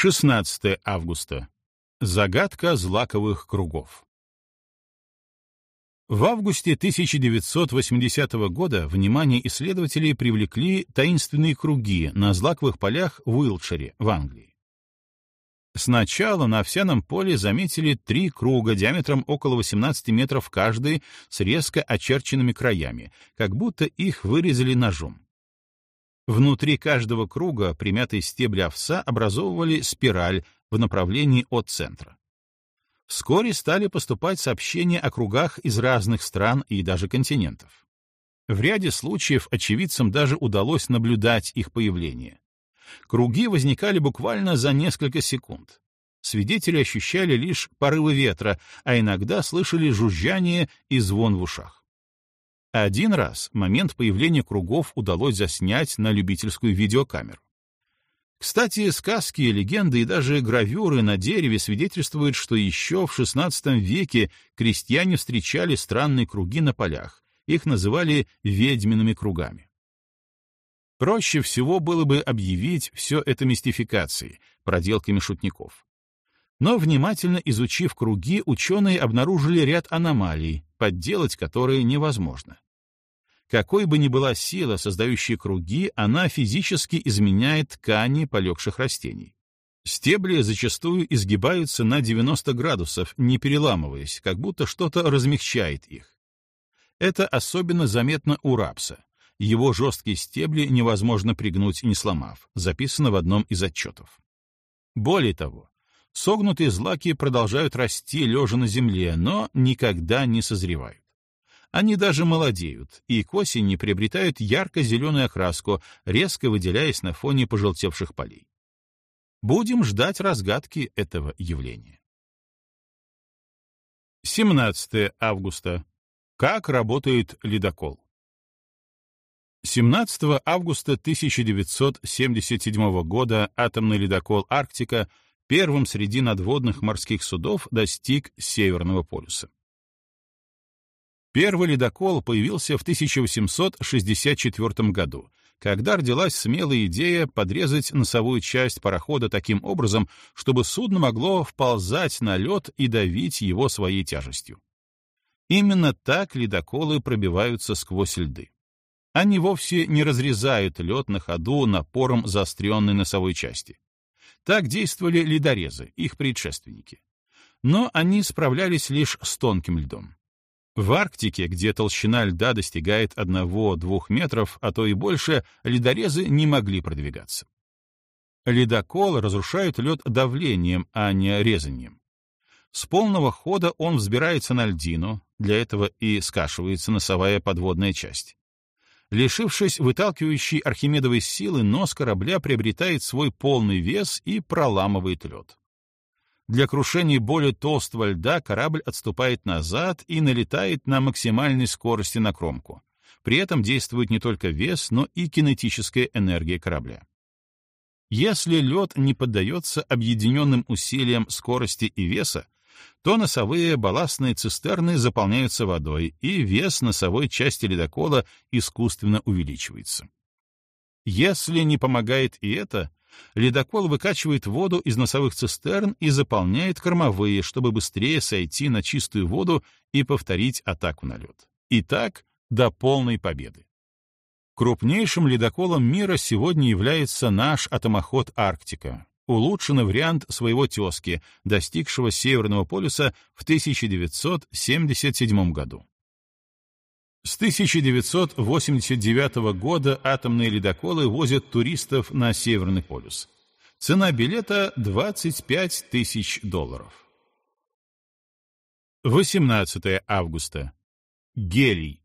16 августа. Загадка злаковых кругов. В августе 1980 года внимание исследователей привлекли таинственные круги на злаковых полях в Уилтшире, в Англии. Сначала на овсяном поле заметили три круга диаметром около 18 метров каждый с резко очерченными краями, как будто их вырезали ножом. Внутри каждого круга примятые стебли овса образовывали спираль в направлении от центра. Вскоре стали поступать сообщения о кругах из разных стран и даже континентов. В ряде случаев очевидцам даже удалось наблюдать их появление. Круги возникали буквально за несколько секунд. Свидетели ощущали лишь порывы ветра, а иногда слышали жужжание и звон в ушах. Один раз момент появления кругов удалось заснять на любительскую видеокамеру. Кстати, сказки, легенды и даже гравюры на дереве свидетельствуют, что еще в XVI веке крестьяне встречали странные круги на полях. Их называли ведьмиными кругами. Проще всего было бы объявить все это мистификацией, проделками шутников. Но внимательно изучив круги, ученые обнаружили ряд аномалий, подделать которые невозможно. Какой бы ни была сила, создающая круги, она физически изменяет ткани полегших растений. Стебли зачастую изгибаются на 90 градусов, не переламываясь, как будто что-то размягчает их. Это особенно заметно у рапса. Его жесткие стебли невозможно пригнуть, не сломав, записано в одном из отчетов. Более того, Согнутые злаки продолжают расти лежа на земле, но никогда не созревают. Они даже молодеют и к осени приобретают ярко-зеленую окраску, резко выделяясь на фоне пожелтевших полей. Будем ждать разгадки этого явления. 17 августа. Как работает ледокол? 17 августа 1977 года атомный ледокол «Арктика» первым среди надводных морских судов достиг Северного полюса. Первый ледокол появился в 1864 году, когда родилась смелая идея подрезать носовую часть парохода таким образом, чтобы судно могло вползать на лед и давить его своей тяжестью. Именно так ледоколы пробиваются сквозь льды. Они вовсе не разрезают лед на ходу напором заостренной носовой части. Так действовали ледорезы, их предшественники. Но они справлялись лишь с тонким льдом. В Арктике, где толщина льда достигает 1-2 метров, а то и больше, ледорезы не могли продвигаться. Ледокол разрушают лед давлением, а не резанием. С полного хода он взбирается на льдину, для этого и скашивается носовая подводная часть. Лишившись выталкивающей Архимедовой силы, нос корабля приобретает свой полный вес и проламывает лед. Для крушения более толстого льда корабль отступает назад и налетает на максимальной скорости на кромку. При этом действует не только вес, но и кинетическая энергия корабля. Если лед не поддается объединенным усилиям скорости и веса, то носовые балластные цистерны заполняются водой, и вес носовой части ледокола искусственно увеличивается. Если не помогает и это, ледокол выкачивает воду из носовых цистерн и заполняет кормовые, чтобы быстрее сойти на чистую воду и повторить атаку на лед. И так до полной победы. Крупнейшим ледоколом мира сегодня является наш атомоход «Арктика», улучшенный вариант своего тезки, достигшего Северного полюса в 1977 году. С 1989 года атомные ледоколы возят туристов на Северный полюс. Цена билета — 25 тысяч долларов. 18 августа. Гелий.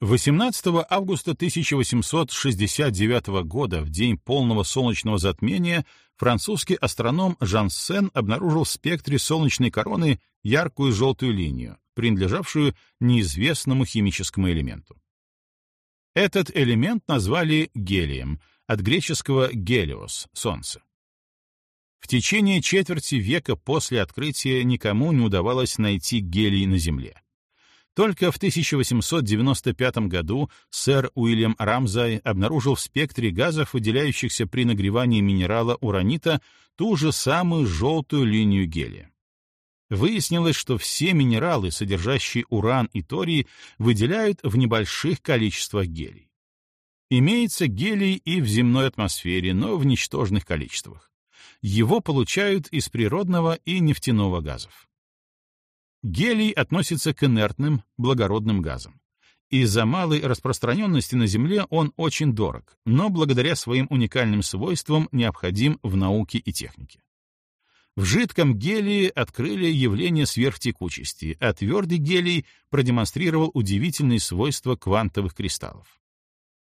18 августа 1869 года, в день полного солнечного затмения, французский астроном Жан Сен обнаружил в спектре солнечной короны яркую желтую линию, принадлежавшую неизвестному химическому элементу. Этот элемент назвали гелием, от греческого «гелиос» — солнце. В течение четверти века после открытия никому не удавалось найти гелий на Земле. Только в 1895 году сэр Уильям Рамзай обнаружил в спектре газов, выделяющихся при нагревании минерала уранита, ту же самую желтую линию гелия. Выяснилось, что все минералы, содержащие уран и торий, выделяют в небольших количествах гелий. Имеется гелий и в земной атмосфере, но в ничтожных количествах. Его получают из природного и нефтяного газов. Гелий относится к инертным, благородным газам. Из-за малой распространенности на Земле он очень дорог, но благодаря своим уникальным свойствам необходим в науке и технике. В жидком гелии открыли явление сверхтекучести, а твердый гелий продемонстрировал удивительные свойства квантовых кристаллов.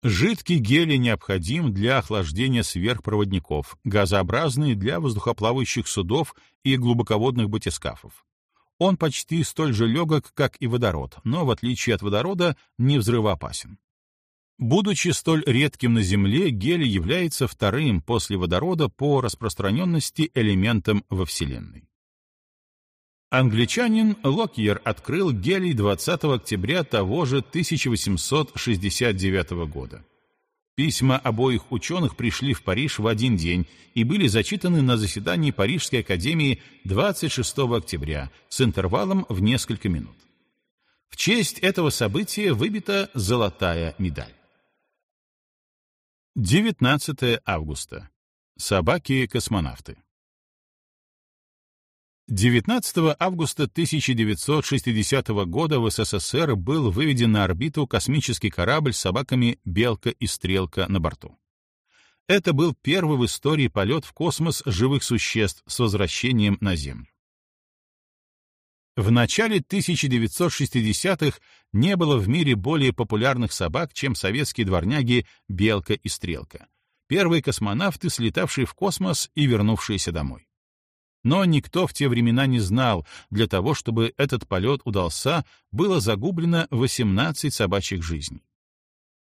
Жидкий гелий необходим для охлаждения сверхпроводников, газообразный для воздухоплавающих судов и глубоководных батискафов. Он почти столь же легок, как и водород, но, в отличие от водорода, не взрывоопасен. Будучи столь редким на Земле, гелий является вторым после водорода по распространенности элементом во Вселенной. Англичанин Локьер открыл гелий 20 октября того же 1869 года. Письма обоих ученых пришли в Париж в один день и были зачитаны на заседании Парижской академии 26 октября с интервалом в несколько минут. В честь этого события выбита золотая медаль. 19 августа. Собаки-космонавты. 19 августа 1960 года в СССР был выведен на орбиту космический корабль с собаками «Белка» и «Стрелка» на борту. Это был первый в истории полет в космос живых существ с возвращением на Землю. В начале 1960-х не было в мире более популярных собак, чем советские дворняги «Белка» и «Стрелка», первые космонавты, слетавшие в космос и вернувшиеся домой. Но никто в те времена не знал, для того, чтобы этот полет удался, было загублено 18 собачьих жизней.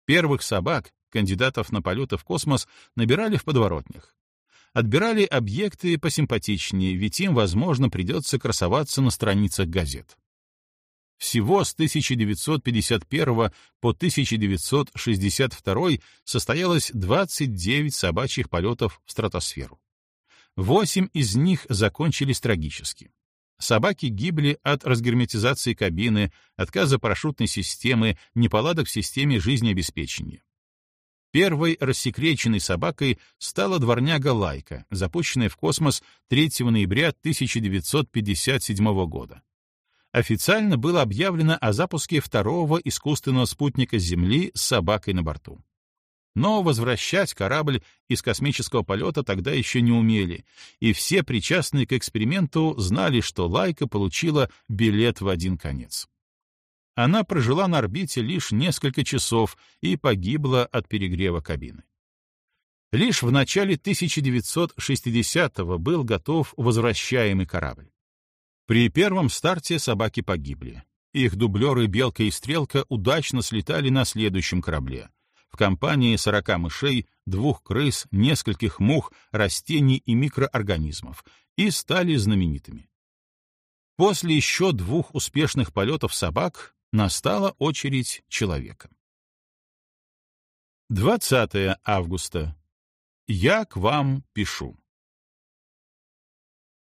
Первых собак, кандидатов на полеты в космос, набирали в подворотнях отбирали объекты посимпатичнее, ведь им, возможно, придется красоваться на страницах газет. Всего с 1951 по 1962 состоялось 29 собачьих полетов в стратосферу. Восемь из них закончились трагически. Собаки гибли от разгерметизации кабины, отказа парашютной системы, неполадок в системе жизнеобеспечения. Первой рассекреченной собакой стала дворняга Лайка, запущенная в космос 3 ноября 1957 года. Официально было объявлено о запуске второго искусственного спутника Земли с собакой на борту. Но возвращать корабль из космического полета тогда еще не умели, и все причастные к эксперименту знали, что Лайка получила билет в один конец. Она прожила на орбите лишь несколько часов и погибла от перегрева кабины. Лишь в начале 1960-го был готов возвращаемый корабль. При первом старте собаки погибли. Их дублеры «Белка» и «Стрелка» удачно слетали на следующем корабле. В компании 40 мышей, двух крыс, нескольких мух, растений и микроорганизмов и стали знаменитыми. После еще двух успешных полетов собак Настала очередь человека. 20 августа. Я к вам пишу.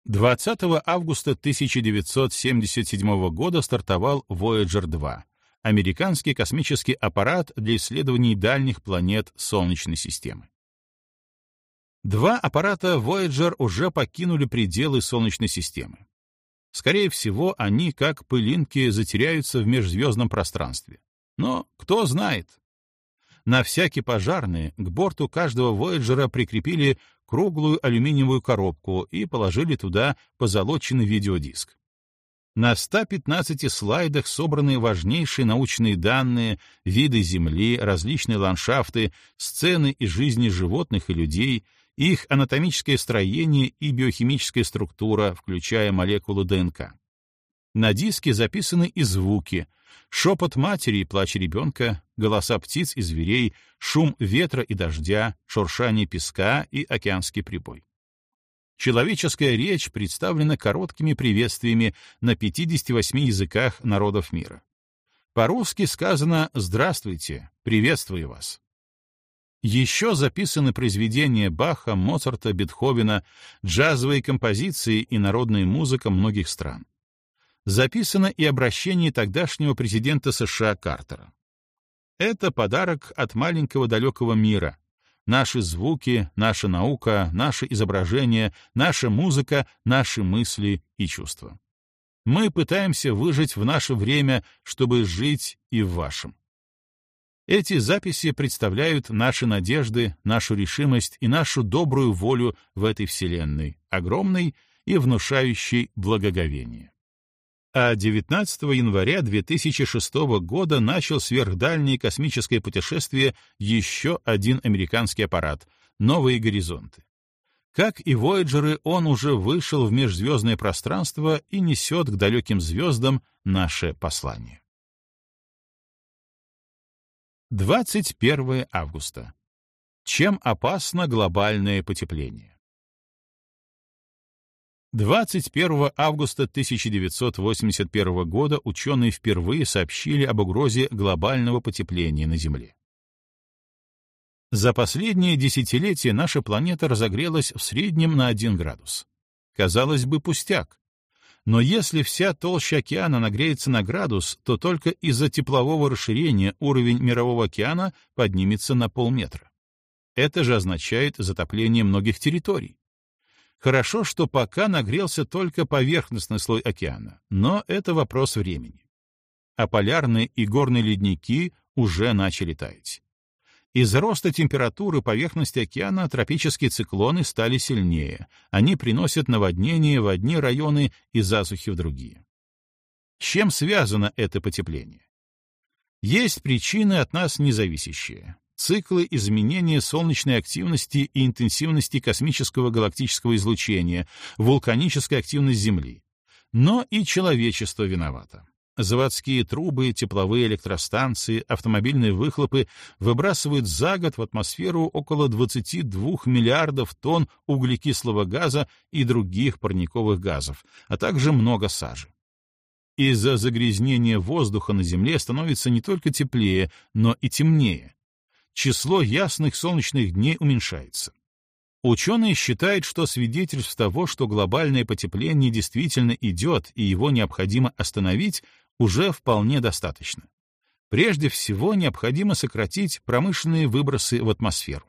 20 августа 1977 года стартовал Voyager 2, американский космический аппарат для исследований дальних планет Солнечной системы. Два аппарата Voyager уже покинули пределы Солнечной системы. Скорее всего, они, как пылинки, затеряются в межзвездном пространстве. Но кто знает? На всякий пожарный к борту каждого Вояджера прикрепили круглую алюминиевую коробку и положили туда позолоченный видеодиск. На 115 слайдах собраны важнейшие научные данные, виды Земли, различные ландшафты, сцены из жизни животных и людей, их анатомическое строение и биохимическая структура, включая молекулы ДНК. На диске записаны и звуки, шепот матери и плач ребенка, голоса птиц и зверей, шум ветра и дождя, шуршание песка и океанский прибой. Человеческая речь представлена короткими приветствиями на 58 языках народов мира. По-русски сказано «Здравствуйте, приветствую вас». Еще записаны произведения Баха, Моцарта, Бетховена, джазовые композиции и народная музыка многих стран. Записано и обращение тогдашнего президента США Картера. Это подарок от маленького далекого мира. Наши звуки, наша наука, наше изображение, наша музыка, наши мысли и чувства. Мы пытаемся выжить в наше время, чтобы жить и в вашем. Эти записи представляют наши надежды, нашу решимость и нашу добрую волю в этой вселенной, огромной и внушающей благоговение. А 19 января 2006 года начал сверхдальнее космическое путешествие еще один американский аппарат — «Новые горизонты». Как и Вояджеры, он уже вышел в межзвездное пространство и несет к далеким звездам наше послание. 21 августа. Чем опасно глобальное потепление? 21 августа 1981 года ученые впервые сообщили об угрозе глобального потепления на Земле. За последние десятилетия наша планета разогрелась в среднем на 1 градус. Казалось бы, пустяк. Но если вся толща океана нагреется на градус, то только из-за теплового расширения уровень мирового океана поднимется на полметра. Это же означает затопление многих территорий. Хорошо, что пока нагрелся только поверхностный слой океана, но это вопрос времени. А полярные и горные ледники уже начали таять. Из-за роста температуры поверхности океана тропические циклоны стали сильнее. Они приносят наводнения в одни районы и засухи в другие. С чем связано это потепление? Есть причины от нас независящие. Циклы изменения солнечной активности и интенсивности космического галактического излучения, вулканическая активность Земли. Но и человечество виновато. Заводские трубы, тепловые электростанции, автомобильные выхлопы выбрасывают за год в атмосферу около 22 миллиардов тонн углекислого газа и других парниковых газов, а также много сажи. Из-за загрязнения воздуха на Земле становится не только теплее, но и темнее. Число ясных солнечных дней уменьшается. Ученые считают, что свидетельств того, что глобальное потепление действительно идет и его необходимо остановить, уже вполне достаточно. Прежде всего, необходимо сократить промышленные выбросы в атмосферу.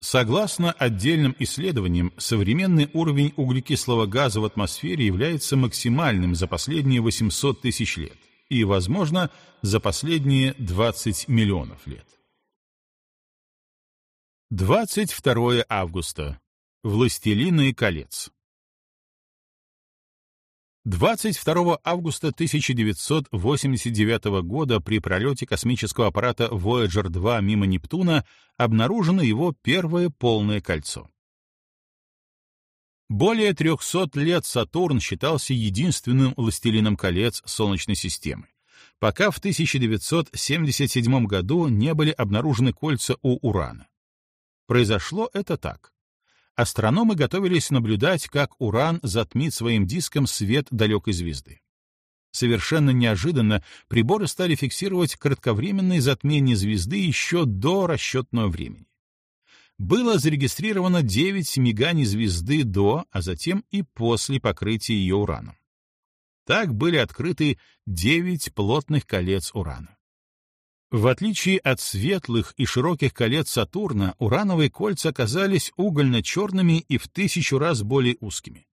Согласно отдельным исследованиям, современный уровень углекислого газа в атмосфере является максимальным за последние 800 тысяч лет и, возможно, за последние 20 миллионов лет. 22 августа. Властелины колец. 22 августа 1989 года при пролете космического аппарата Voyager 2 мимо Нептуна обнаружено его первое полное кольцо. Более 300 лет Сатурн считался единственным властелином колец Солнечной системы, пока в 1977 году не были обнаружены кольца у Урана. Произошло это так астрономы готовились наблюдать, как Уран затмит своим диском свет далекой звезды. Совершенно неожиданно приборы стали фиксировать кратковременные затмения звезды еще до расчетного времени. Было зарегистрировано 9 миганий звезды до, а затем и после покрытия ее ураном. Так были открыты 9 плотных колец урана. В отличие от светлых и широких колец Сатурна, урановые кольца оказались угольно-черными и в тысячу раз более узкими.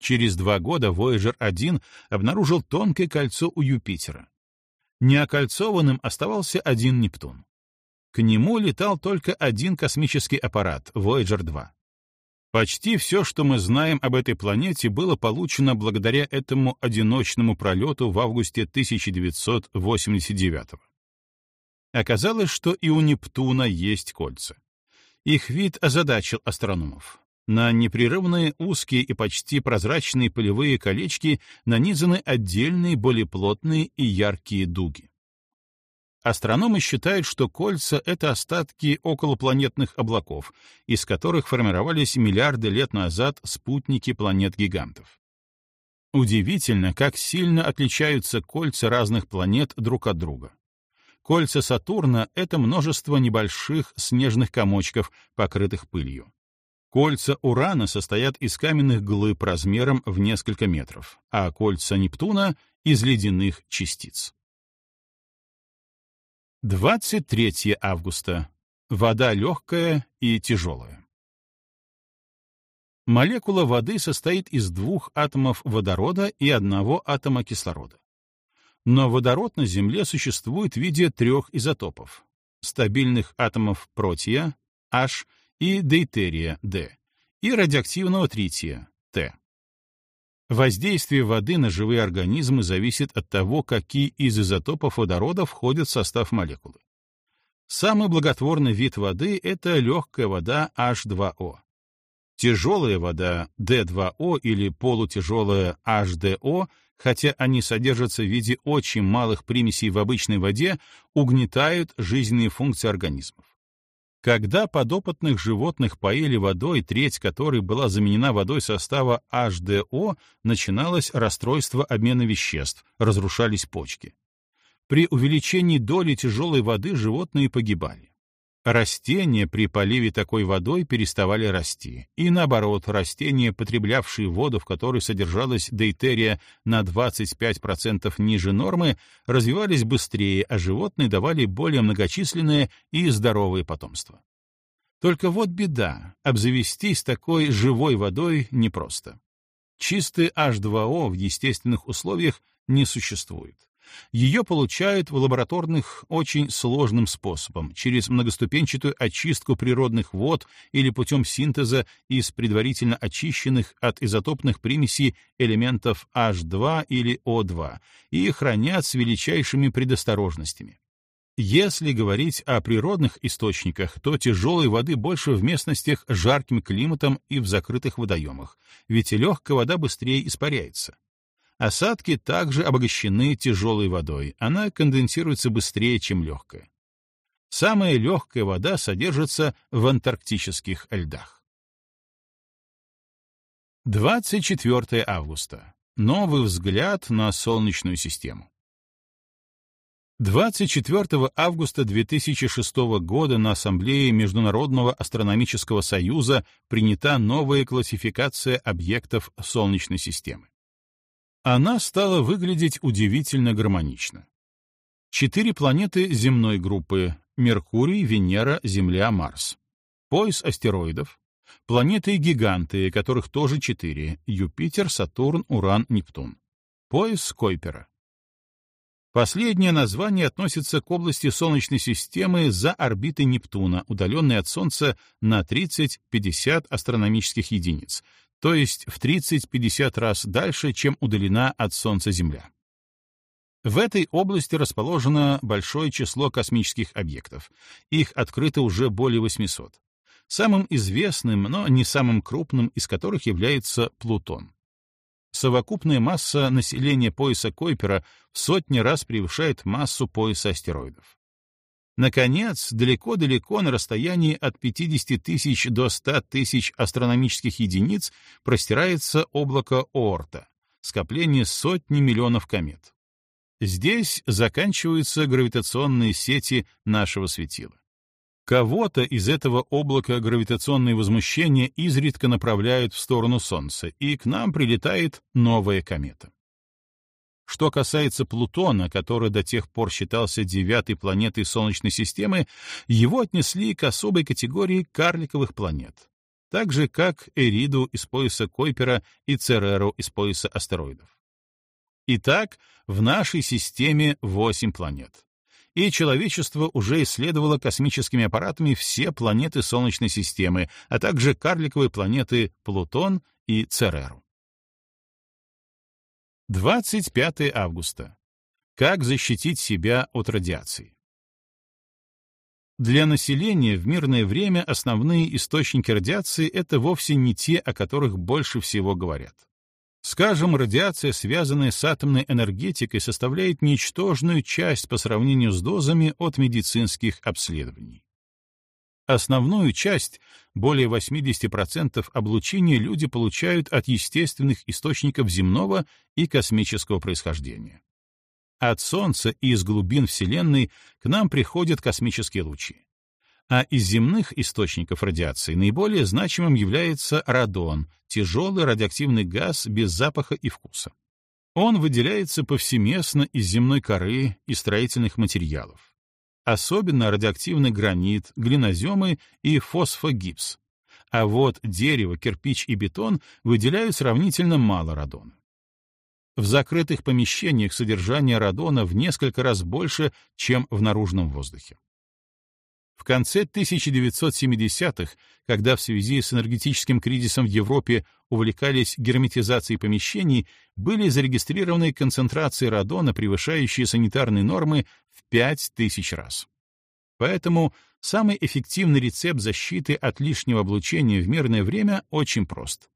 Через два года Voyager 1 обнаружил тонкое кольцо у Юпитера. Неокольцованным оставался один Нептун. К нему летал только один космический аппарат — Voyager 2. Почти все, что мы знаем об этой планете, было получено благодаря этому одиночному пролету в августе 1989 -го. Оказалось, что и у Нептуна есть кольца. Их вид озадачил астрономов. На непрерывные узкие и почти прозрачные полевые колечки нанизаны отдельные, более плотные и яркие дуги. Астрономы считают, что кольца — это остатки околопланетных облаков, из которых формировались миллиарды лет назад спутники планет-гигантов. Удивительно, как сильно отличаются кольца разных планет друг от друга. Кольца Сатурна — это множество небольших снежных комочков, покрытых пылью. Кольца Урана состоят из каменных глыб размером в несколько метров, а кольца Нептуна — из ледяных частиц. 23 августа. Вода легкая и тяжелая. Молекула воды состоит из двух атомов водорода и одного атома кислорода. Но водород на Земле существует в виде трех изотопов — стабильных атомов протия, H, и дейтерия, D, и радиоактивного трития, T. Воздействие воды на живые организмы зависит от того, какие из изотопов водорода входят в состав молекулы. Самый благотворный вид воды — это легкая вода H2O. Тяжелая вода D2O или полутяжелая HDO, хотя они содержатся в виде очень малых примесей в обычной воде, угнетают жизненные функции организмов. Когда подопытных животных поили водой, треть которой была заменена водой состава HDO, начиналось расстройство обмена веществ, разрушались почки. При увеличении доли тяжелой воды животные погибали. Растения при поливе такой водой переставали расти, и наоборот, растения, потреблявшие воду, в которой содержалась дейтерия на 25% ниже нормы, развивались быстрее, а животные давали более многочисленное и здоровое потомство. Только вот беда, обзавестись такой живой водой непросто. Чистый H2O в естественных условиях не существует. Ее получают в лабораторных очень сложным способом, через многоступенчатую очистку природных вод или путем синтеза из предварительно очищенных от изотопных примесей элементов H2 или O2 и хранят с величайшими предосторожностями. Если говорить о природных источниках, то тяжелой воды больше в местностях с жарким климатом и в закрытых водоемах, ведь легкая вода быстрее испаряется. Осадки также обогащены тяжелой водой, она конденсируется быстрее, чем легкая. Самая легкая вода содержится в антарктических льдах. 24 августа. Новый взгляд на Солнечную систему. 24 августа 2006 года на Ассамблее Международного астрономического союза принята новая классификация объектов Солнечной системы она стала выглядеть удивительно гармонично. Четыре планеты земной группы — Меркурий, Венера, Земля, Марс. Пояс астероидов. Планеты-гиганты, которых тоже четыре — Юпитер, Сатурн, Уран, Нептун. Пояс Койпера. Последнее название относится к области Солнечной системы за орбитой Нептуна, удаленной от Солнца на 30-50 астрономических единиц, то есть в 30-50 раз дальше, чем удалена от Солнца Земля. В этой области расположено большое число космических объектов. Их открыто уже более 800. Самым известным, но не самым крупным из которых является Плутон. Совокупная масса населения пояса Койпера в сотни раз превышает массу пояса астероидов. Наконец, далеко-далеко на расстоянии от 50 тысяч до 100 тысяч астрономических единиц простирается облако Оорта, скопление сотни миллионов комет. Здесь заканчиваются гравитационные сети нашего светила. Кого-то из этого облака гравитационные возмущения изредка направляют в сторону Солнца, и к нам прилетает новая комета. Что касается Плутона, который до тех пор считался девятой планетой Солнечной системы, его отнесли к особой категории карликовых планет, так же как Эриду из пояса Койпера и Цереру из пояса астероидов. Итак, в нашей системе восемь планет. И человечество уже исследовало космическими аппаратами все планеты Солнечной системы, а также карликовые планеты Плутон и Цереру. 25 августа. Как защитить себя от радиации? Для населения в мирное время основные источники радиации — это вовсе не те, о которых больше всего говорят. Скажем, радиация, связанная с атомной энергетикой, составляет ничтожную часть по сравнению с дозами от медицинских обследований. Основную часть, более 80% облучения люди получают от естественных источников земного и космического происхождения. От Солнца и из глубин Вселенной к нам приходят космические лучи. А из земных источников радиации наиболее значимым является радон, тяжелый радиоактивный газ без запаха и вкуса. Он выделяется повсеместно из земной коры и строительных материалов. Особенно радиоактивный гранит, глиноземы и фосфогипс. А вот дерево, кирпич и бетон выделяют сравнительно мало радона. В закрытых помещениях содержание радона в несколько раз больше, чем в наружном воздухе. В конце 1970-х, когда в связи с энергетическим кризисом в Европе увлекались герметизацией помещений, были зарегистрированы концентрации радона, превышающие санитарные нормы в 5000 раз. Поэтому самый эффективный рецепт защиты от лишнего облучения в мирное время очень прост.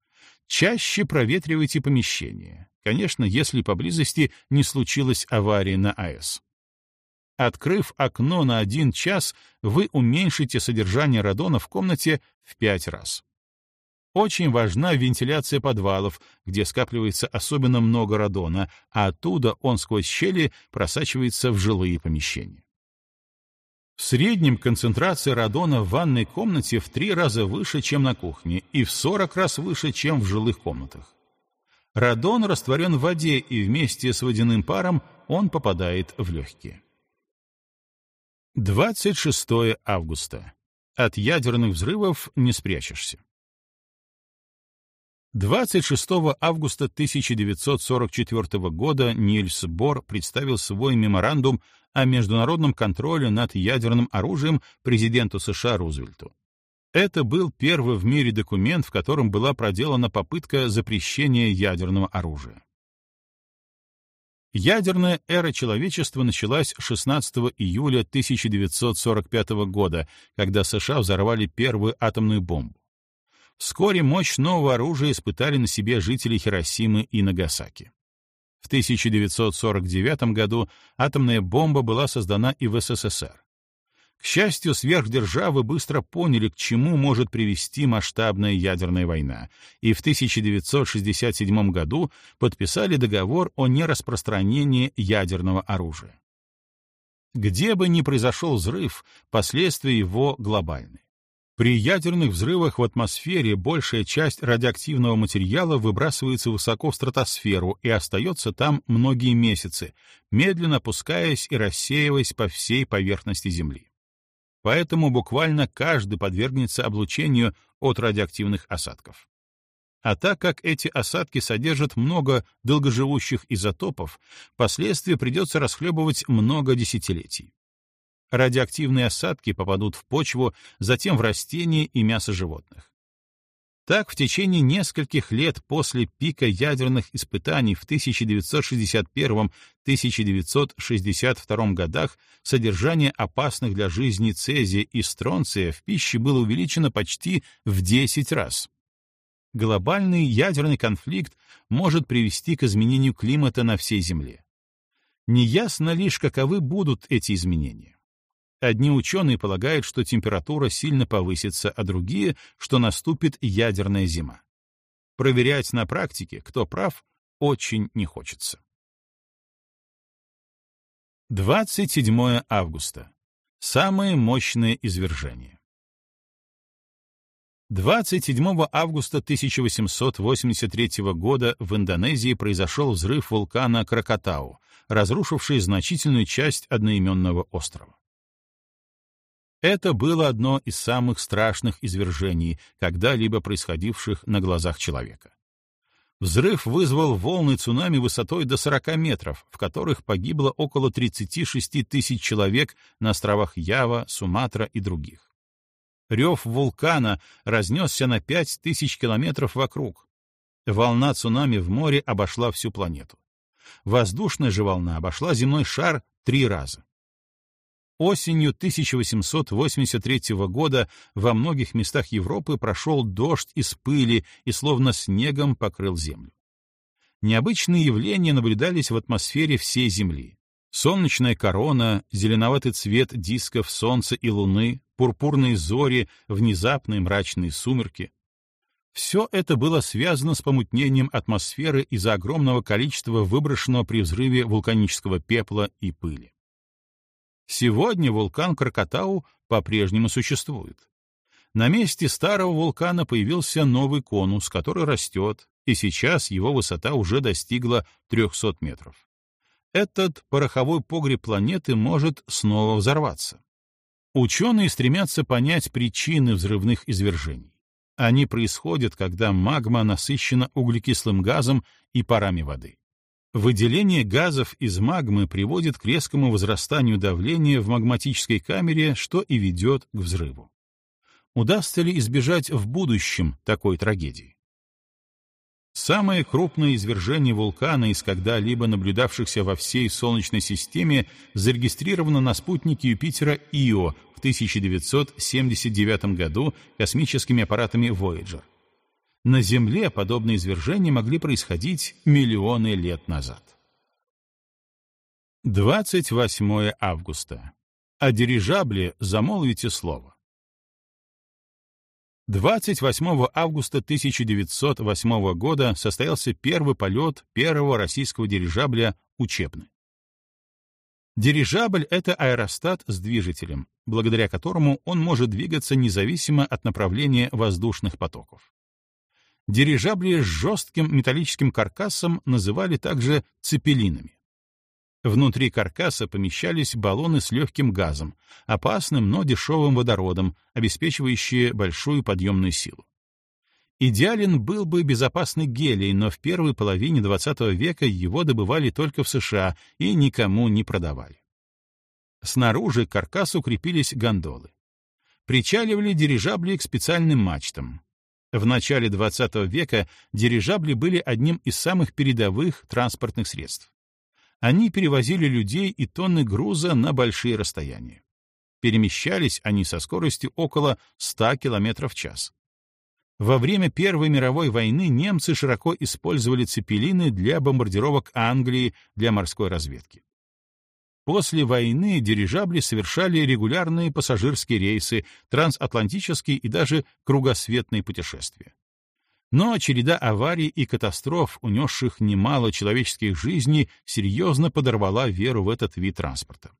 Чаще проветривайте помещение, конечно, если поблизости не случилась авария на АЭС. Открыв окно на один час, вы уменьшите содержание радона в комнате в пять раз. Очень важна вентиляция подвалов, где скапливается особенно много радона, а оттуда он сквозь щели просачивается в жилые помещения. В среднем концентрация радона в ванной комнате в три раза выше, чем на кухне, и в 40 раз выше, чем в жилых комнатах. Радон растворен в воде, и вместе с водяным паром он попадает в легкие. 26 августа. От ядерных взрывов не спрячешься. 26 августа 1944 года Нильс Бор представил свой меморандум о международном контроле над ядерным оружием президенту США Рузвельту. Это был первый в мире документ, в котором была проделана попытка запрещения ядерного оружия. Ядерная эра человечества началась 16 июля 1945 года, когда США взорвали первую атомную бомбу. Вскоре мощь нового оружия испытали на себе жители Хиросимы и Нагасаки. В 1949 году атомная бомба была создана и в СССР. К счастью, сверхдержавы быстро поняли, к чему может привести масштабная ядерная война, и в 1967 году подписали договор о нераспространении ядерного оружия. Где бы ни произошел взрыв, последствия его глобальны. При ядерных взрывах в атмосфере большая часть радиоактивного материала выбрасывается высоко в стратосферу и остается там многие месяцы, медленно опускаясь и рассеиваясь по всей поверхности Земли поэтому буквально каждый подвергнется облучению от радиоактивных осадков. А так как эти осадки содержат много долгоживущих изотопов, последствия придется расхлебывать много десятилетий. Радиоактивные осадки попадут в почву, затем в растения и мясо животных. Так, в течение нескольких лет после пика ядерных испытаний в 1961-1962 годах содержание опасных для жизни цезия и стронция в пище было увеличено почти в 10 раз. Глобальный ядерный конфликт может привести к изменению климата на всей Земле. Неясно лишь, каковы будут эти изменения. Одни ученые полагают, что температура сильно повысится, а другие, что наступит ядерная зима. Проверять на практике, кто прав, очень не хочется. 27 августа. Самое мощное извержение. 27 августа 1883 года в Индонезии произошел взрыв вулкана Кракатау, разрушивший значительную часть одноименного острова. Это было одно из самых страшных извержений, когда-либо происходивших на глазах человека. Взрыв вызвал волны цунами высотой до 40 метров, в которых погибло около 36 тысяч человек на островах Ява, Суматра и других. Рев вулкана разнесся на 5 тысяч километров вокруг. Волна цунами в море обошла всю планету. Воздушная же волна обошла земной шар три раза. Осенью 1883 года во многих местах Европы прошел дождь из пыли и словно снегом покрыл землю. Необычные явления наблюдались в атмосфере всей Земли. Солнечная корона, зеленоватый цвет дисков Солнца и Луны, пурпурные зори, внезапные мрачные сумерки. Все это было связано с помутнением атмосферы из-за огромного количества выброшенного при взрыве вулканического пепла и пыли. Сегодня вулкан Кракатау по-прежнему существует. На месте старого вулкана появился новый конус, который растет, и сейчас его высота уже достигла 300 метров. Этот пороховой погреб планеты может снова взорваться. Ученые стремятся понять причины взрывных извержений. Они происходят, когда магма насыщена углекислым газом и парами воды. Выделение газов из магмы приводит к резкому возрастанию давления в магматической камере, что и ведет к взрыву. Удастся ли избежать в будущем такой трагедии? Самое крупное извержение вулкана из когда-либо наблюдавшихся во всей Солнечной системе зарегистрировано на спутнике Юпитера Ио в 1979 году космическими аппаратами Voyager. На Земле подобные извержения могли происходить миллионы лет назад. 28 августа. О дирижабле замолвите слово. 28 августа 1908 года состоялся первый полет первого российского дирижабля «Учебный». Дирижабль — это аэростат с движителем, благодаря которому он может двигаться независимо от направления воздушных потоков. Дирижабли с жестким металлическим каркасом называли также цепелинами. Внутри каркаса помещались баллоны с легким газом, опасным, но дешевым водородом, обеспечивающие большую подъемную силу. Идеален был бы безопасный гелий, но в первой половине XX века его добывали только в США и никому не продавали. Снаружи к каркасу крепились гондолы. Причаливали дирижабли к специальным мачтам. В начале XX века дирижабли были одним из самых передовых транспортных средств они перевозили людей и тонны груза на большие расстояния. Перемещались они со скоростью около 100 км в час. Во время Первой мировой войны немцы широко использовали цепелины для бомбардировок Англии для морской разведки. После войны дирижабли совершали регулярные пассажирские рейсы, трансатлантические и даже кругосветные путешествия. Но череда аварий и катастроф, унесших немало человеческих жизней, серьезно подорвала веру в этот вид транспорта.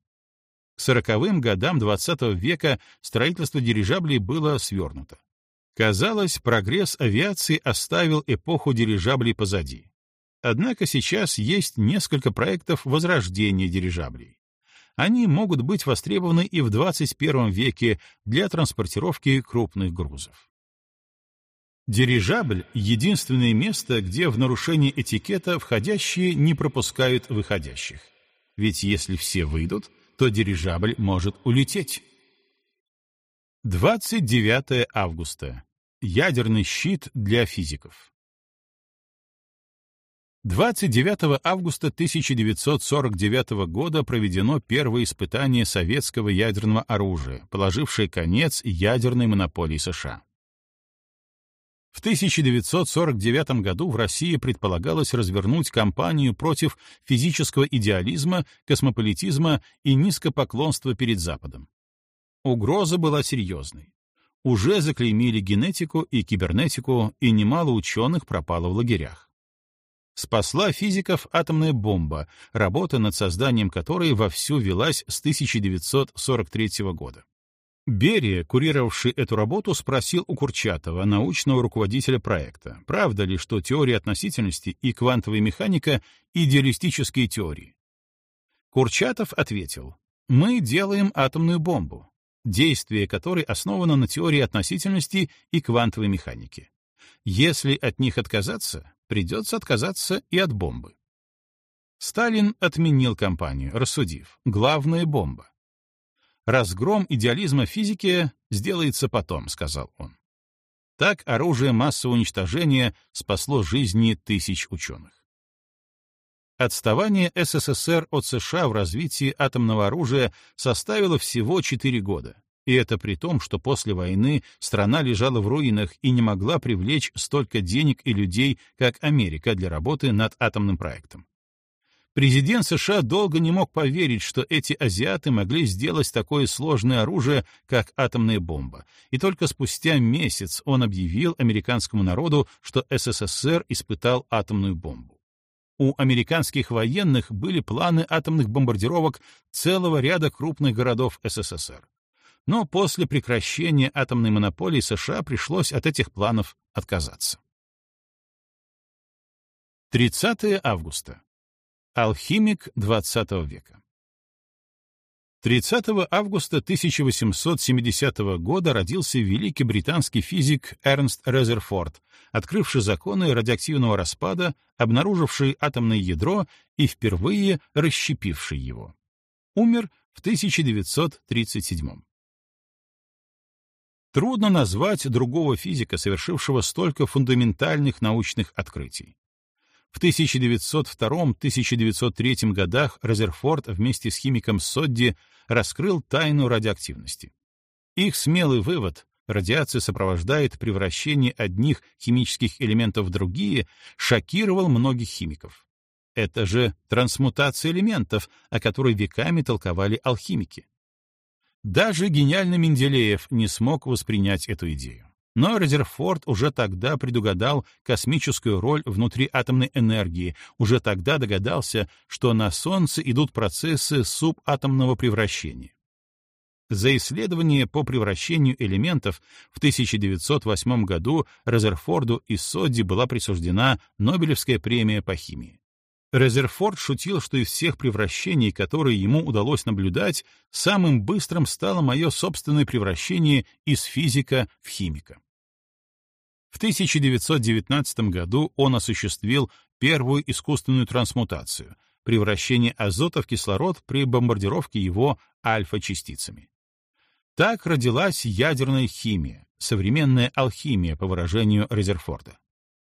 К сороковым годам XX века строительство дирижаблей было свернуто. Казалось, прогресс авиации оставил эпоху дирижаблей позади. Однако сейчас есть несколько проектов возрождения дирижаблей. Они могут быть востребованы и в 21 веке для транспортировки крупных грузов. Дирижабль — единственное место, где в нарушении этикета входящие не пропускают выходящих. Ведь если все выйдут, то дирижабль может улететь. 29 августа. Ядерный щит для физиков. 29 августа 1949 года проведено первое испытание советского ядерного оружия, положившее конец ядерной монополии США. В 1949 году в России предполагалось развернуть кампанию против физического идеализма, космополитизма и низкопоклонства перед Западом. Угроза была серьезной. Уже заклеймили генетику и кибернетику, и немало ученых пропало в лагерях. Спасла физиков атомная бомба, работа над созданием которой вовсю велась с 1943 года. Берия, курировавший эту работу, спросил у Курчатова, научного руководителя проекта, правда ли, что теория относительности и квантовая механика — идеалистические теории. Курчатов ответил, «Мы делаем атомную бомбу, действие которой основано на теории относительности и квантовой механики. Если от них отказаться, придется отказаться и от бомбы». Сталин отменил кампанию, рассудив, главная бомба. «Разгром идеализма физики сделается потом», — сказал он. Так оружие массового уничтожения спасло жизни тысяч ученых. Отставание СССР от США в развитии атомного оружия составило всего 4 года, и это при том, что после войны страна лежала в руинах и не могла привлечь столько денег и людей, как Америка для работы над атомным проектом. Президент США долго не мог поверить, что эти азиаты могли сделать такое сложное оружие, как атомная бомба, и только спустя месяц он объявил американскому народу, что СССР испытал атомную бомбу. У американских военных были планы атомных бомбардировок целого ряда крупных городов СССР. Но после прекращения атомной монополии США пришлось от этих планов отказаться. 30 августа. Алхимик XX века. 30 августа 1870 года родился великий британский физик Эрнст Резерфорд, открывший законы радиоактивного распада, обнаруживший атомное ядро и впервые расщепивший его. Умер в 1937. Трудно назвать другого физика, совершившего столько фундаментальных научных открытий. В 1902-1903 годах Резерфорд вместе с химиком Содди раскрыл тайну радиоактивности. Их смелый вывод — радиация сопровождает превращение одних химических элементов в другие — шокировал многих химиков. Это же трансмутация элементов, о которой веками толковали алхимики. Даже гениальный Менделеев не смог воспринять эту идею. Но Резерфорд уже тогда предугадал космическую роль внутри атомной энергии, уже тогда догадался, что на Солнце идут процессы субатомного превращения. За исследование по превращению элементов в 1908 году Резерфорду и Содди была присуждена Нобелевская премия по химии. Резерфорд шутил, что из всех превращений, которые ему удалось наблюдать, самым быстрым стало мое собственное превращение из физика в химика. В 1919 году он осуществил первую искусственную трансмутацию — превращение азота в кислород при бомбардировке его альфа-частицами. Так родилась ядерная химия, современная алхимия, по выражению Резерфорда.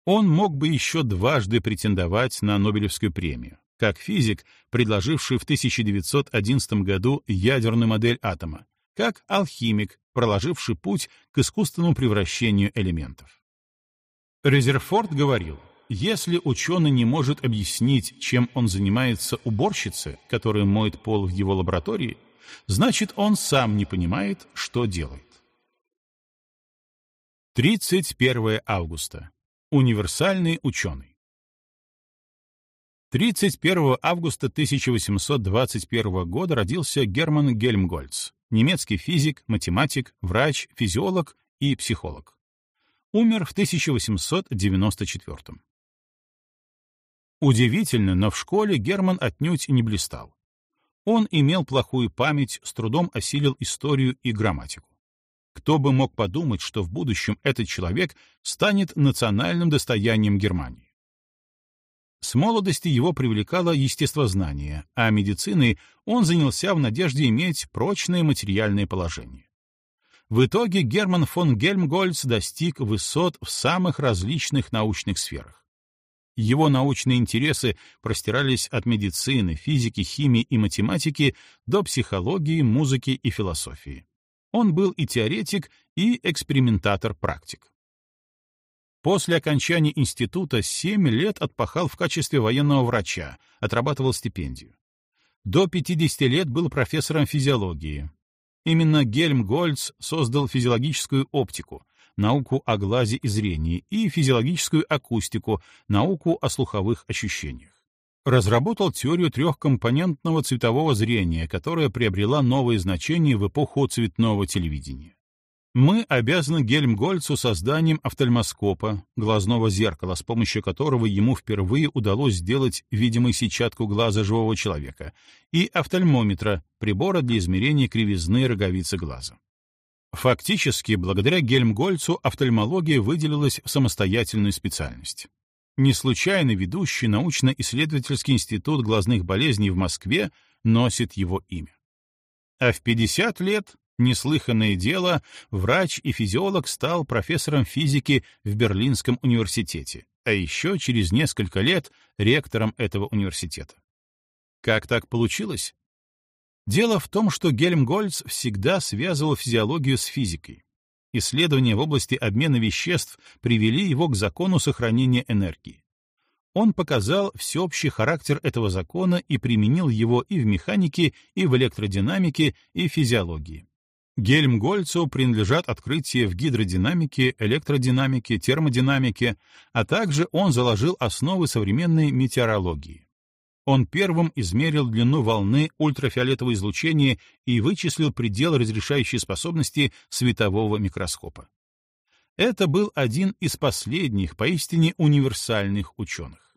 Он мог бы еще дважды претендовать на Нобелевскую премию, как физик, предложивший в 1911 году ядерную модель атома, как алхимик, проложивший путь к искусственному превращению элементов. Резерфорд говорил, если ученый не может объяснить, чем он занимается уборщице, которая моет пол в его лаборатории, значит, он сам не понимает, что делает. 31 августа. Универсальный ученый. 31 августа 1821 года родился Герман Гельмгольц, немецкий физик, математик, врач, физиолог и психолог. Умер в 1894 Удивительно, но в школе Герман отнюдь не блистал. Он имел плохую память, с трудом осилил историю и грамматику. Кто бы мог подумать, что в будущем этот человек станет национальным достоянием Германии. С молодости его привлекало естествознание, а медициной он занялся в надежде иметь прочное материальное положение. В итоге Герман фон Гельмгольц достиг высот в самых различных научных сферах. Его научные интересы простирались от медицины, физики, химии и математики до психологии, музыки и философии. Он был и теоретик, и экспериментатор-практик. После окончания института семь лет отпахал в качестве военного врача, отрабатывал стипендию. До 50 лет был профессором физиологии, Именно Гельмгольц создал физиологическую оптику, науку о глазе и зрении, и физиологическую акустику, науку о слуховых ощущениях. Разработал теорию трехкомпонентного цветового зрения, которая приобрела новые значения в эпоху цветного телевидения. Мы обязаны Гельмгольцу созданием офтальмоскопа, глазного зеркала, с помощью которого ему впервые удалось сделать видимой сетчатку глаза живого человека, и офтальмометра, прибора для измерения кривизны роговицы глаза. Фактически, благодаря Гельмгольцу офтальмология выделилась в самостоятельную специальность. Не случайно ведущий научно-исследовательский институт глазных болезней в Москве носит его имя. А в 50 лет Неслыханное дело, врач и физиолог стал профессором физики в Берлинском университете, а еще через несколько лет ректором этого университета. Как так получилось? Дело в том, что Гельмгольц всегда связывал физиологию с физикой. Исследования в области обмена веществ привели его к закону сохранения энергии. он показал всеобщий характер этого закона и применил его и в механике, и в электродинамике, и в физиологии. Гельмгольцу принадлежат открытия в гидродинамике, электродинамике, термодинамике, а также он заложил основы современной метеорологии. Он первым измерил длину волны ультрафиолетового излучения и вычислил предел разрешающей способности светового микроскопа. Это был один из последних, поистине универсальных ученых.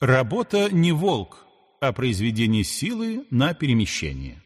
Работа не волк, а произведение силы на перемещение.